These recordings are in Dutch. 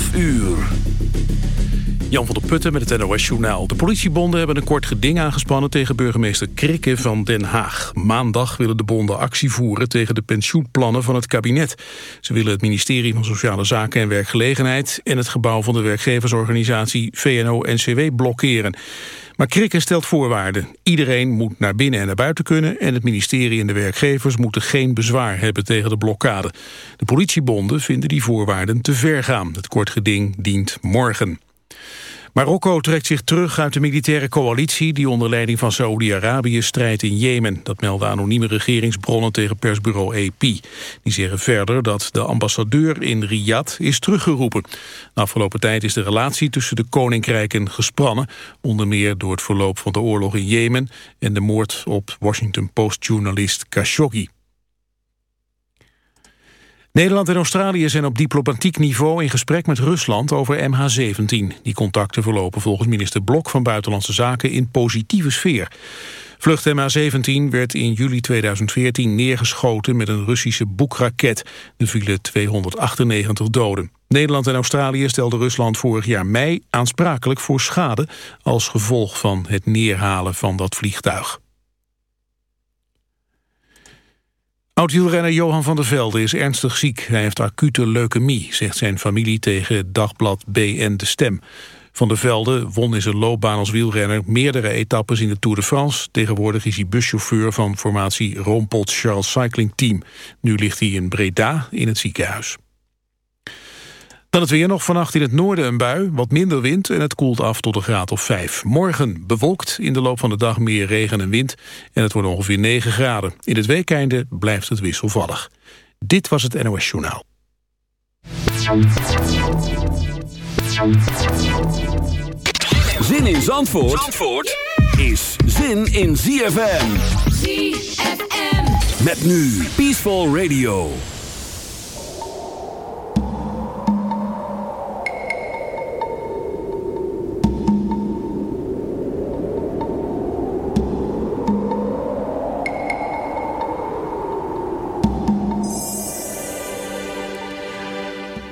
12 uur. Jan van der Putten met het NOS-journaal. De politiebonden hebben een kort geding aangespannen tegen burgemeester Krikke van Den Haag. Maandag willen de bonden actie voeren tegen de pensioenplannen van het kabinet. Ze willen het ministerie van Sociale Zaken en Werkgelegenheid... en het gebouw van de werkgeversorganisatie VNO-NCW blokkeren. Maar Krikke stelt voorwaarden. Iedereen moet naar binnen en naar buiten kunnen... en het ministerie en de werkgevers moeten geen bezwaar hebben tegen de blokkade. De politiebonden vinden die voorwaarden te ver gaan. Het kort geding dient morgen. Marokko trekt zich terug uit de militaire coalitie... die onder leiding van Saoedi-Arabië strijdt in Jemen. Dat melden anonieme regeringsbronnen tegen persbureau AP. Die zeggen verder dat de ambassadeur in Riyadh is teruggeroepen. De afgelopen tijd is de relatie tussen de koninkrijken gespannen... onder meer door het verloop van de oorlog in Jemen... en de moord op Washington Post-journalist Khashoggi. Nederland en Australië zijn op diplomatiek niveau in gesprek met Rusland over MH17. Die contacten verlopen volgens minister Blok van Buitenlandse Zaken in positieve sfeer. Vlucht MH17 werd in juli 2014 neergeschoten met een Russische boekraket. Er vielen 298 doden. Nederland en Australië stelden Rusland vorig jaar mei aansprakelijk voor schade... als gevolg van het neerhalen van dat vliegtuig. Oud-wielrenner Johan van der Velde is ernstig ziek. Hij heeft acute leukemie, zegt zijn familie tegen dagblad BN De Stem. Van der Velde won in zijn loopbaan als wielrenner meerdere etappes in de Tour de France. Tegenwoordig is hij buschauffeur van formatie Roompot Charles Cycling Team. Nu ligt hij in Breda in het ziekenhuis. Dan het weer nog vannacht in het noorden een bui, wat minder wind... en het koelt af tot een graad of 5. Morgen bewolkt, in de loop van de dag meer regen en wind... en het wordt ongeveer 9 graden. In het weekeinde blijft het wisselvallig. Dit was het NOS Journaal. Zin in Zandvoort, Zandvoort is zin in ZFM. ZFM. Met nu Peaceful Radio.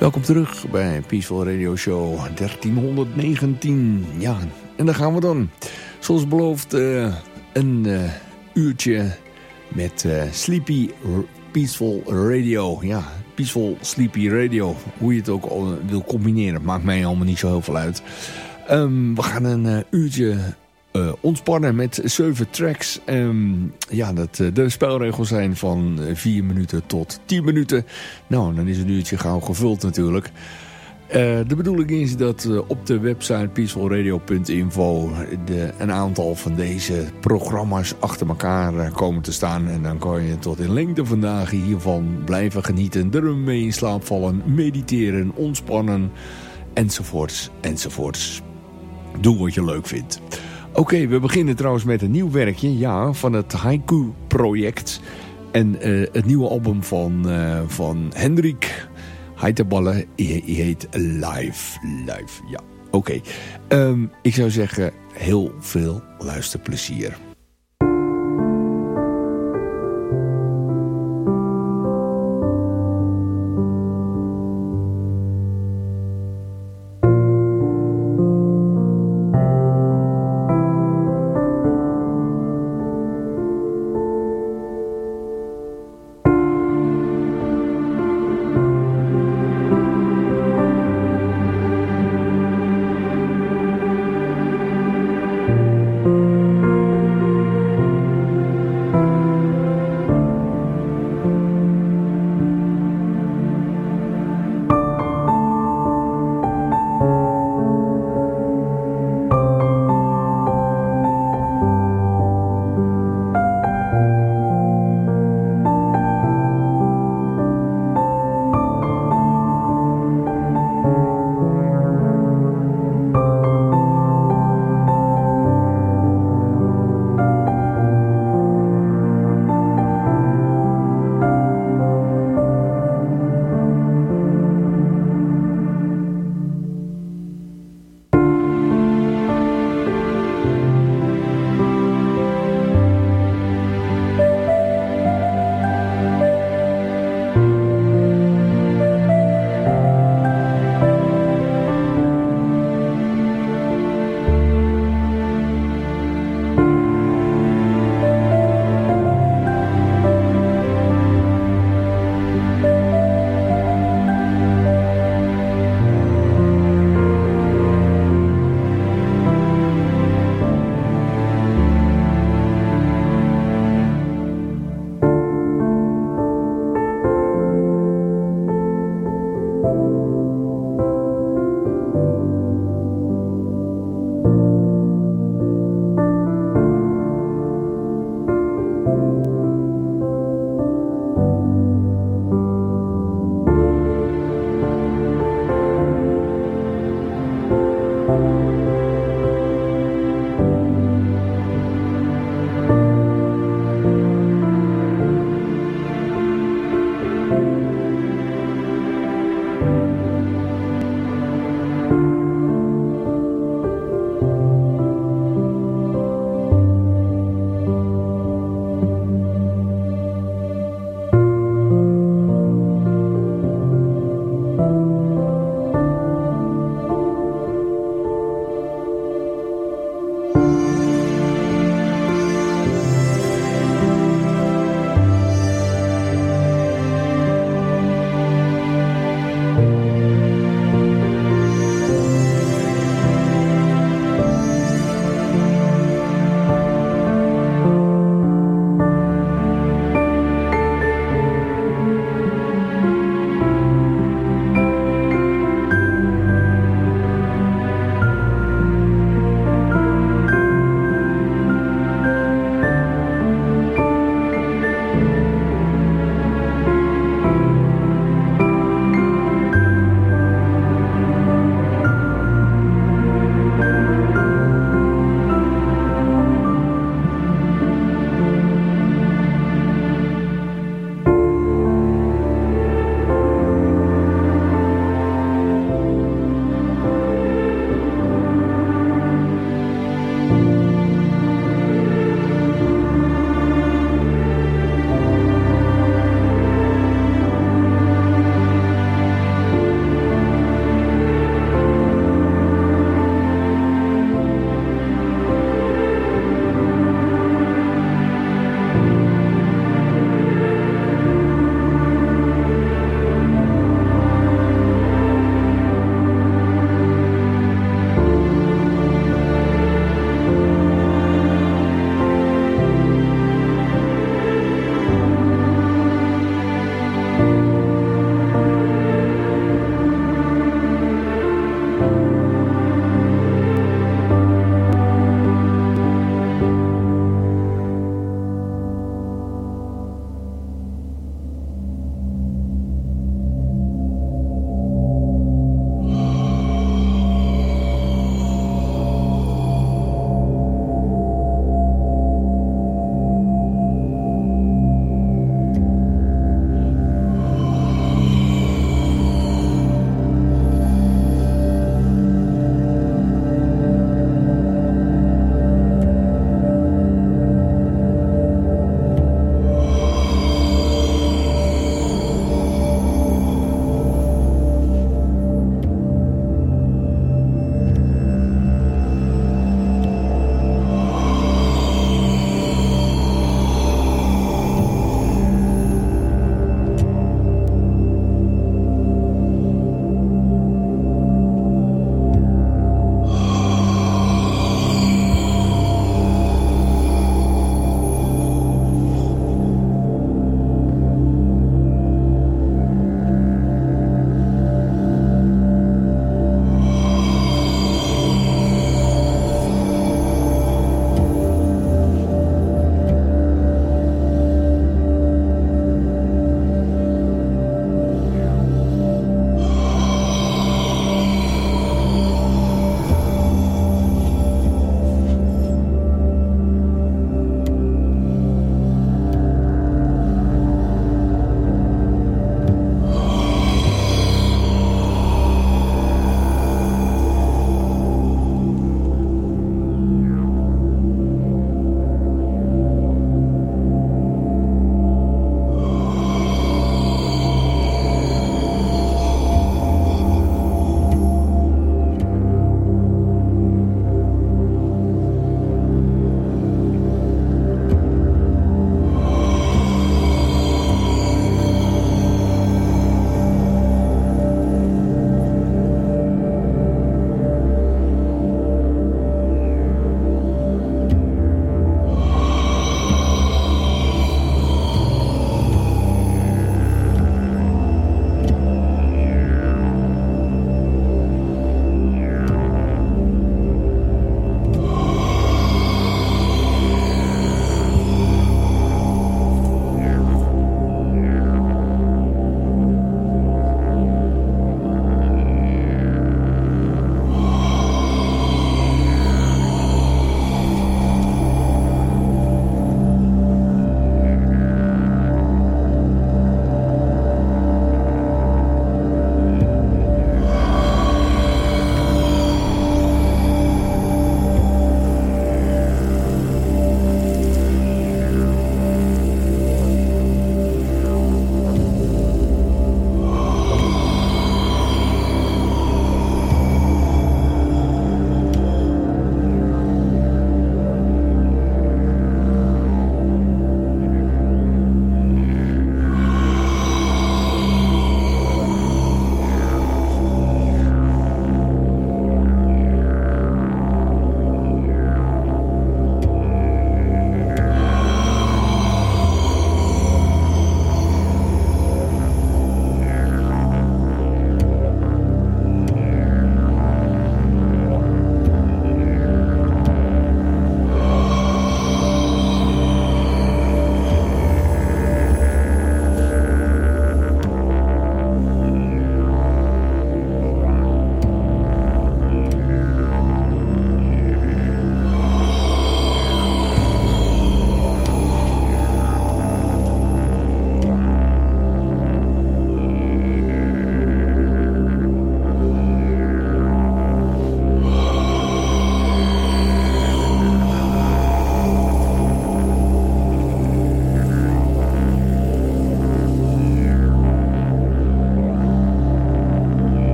Welkom terug bij Peaceful Radio Show 1319. Ja, en daar gaan we dan. Zoals beloofd uh, een uh, uurtje met uh, Sleepy Peaceful Radio. Ja, Peaceful Sleepy Radio. Hoe je het ook wil combineren. Maakt mij allemaal niet zo heel veel uit. Um, we gaan een uurtje uh, ontspannen met 7 tracks. Um, ja, dat, uh, de spelregels zijn van 4 minuten tot 10 minuten. Nou, dan is het uurtje gauw gevuld natuurlijk. De bedoeling is dat op de website peacefulradio.info een aantal van deze programma's achter elkaar komen te staan. En dan kan je tot in lengte vandaag hiervan blijven genieten, ermee in slaap vallen, mediteren, ontspannen, enzovoorts, enzovoorts. Doe wat je leuk vindt. Oké, we beginnen trouwens met een nieuw werkje ja, van het Haiku-project. En uh, het nieuwe album van, uh, van Hendrik Heiterballen heet Live. Live, ja. Oké, um, ik zou zeggen heel veel luisterplezier.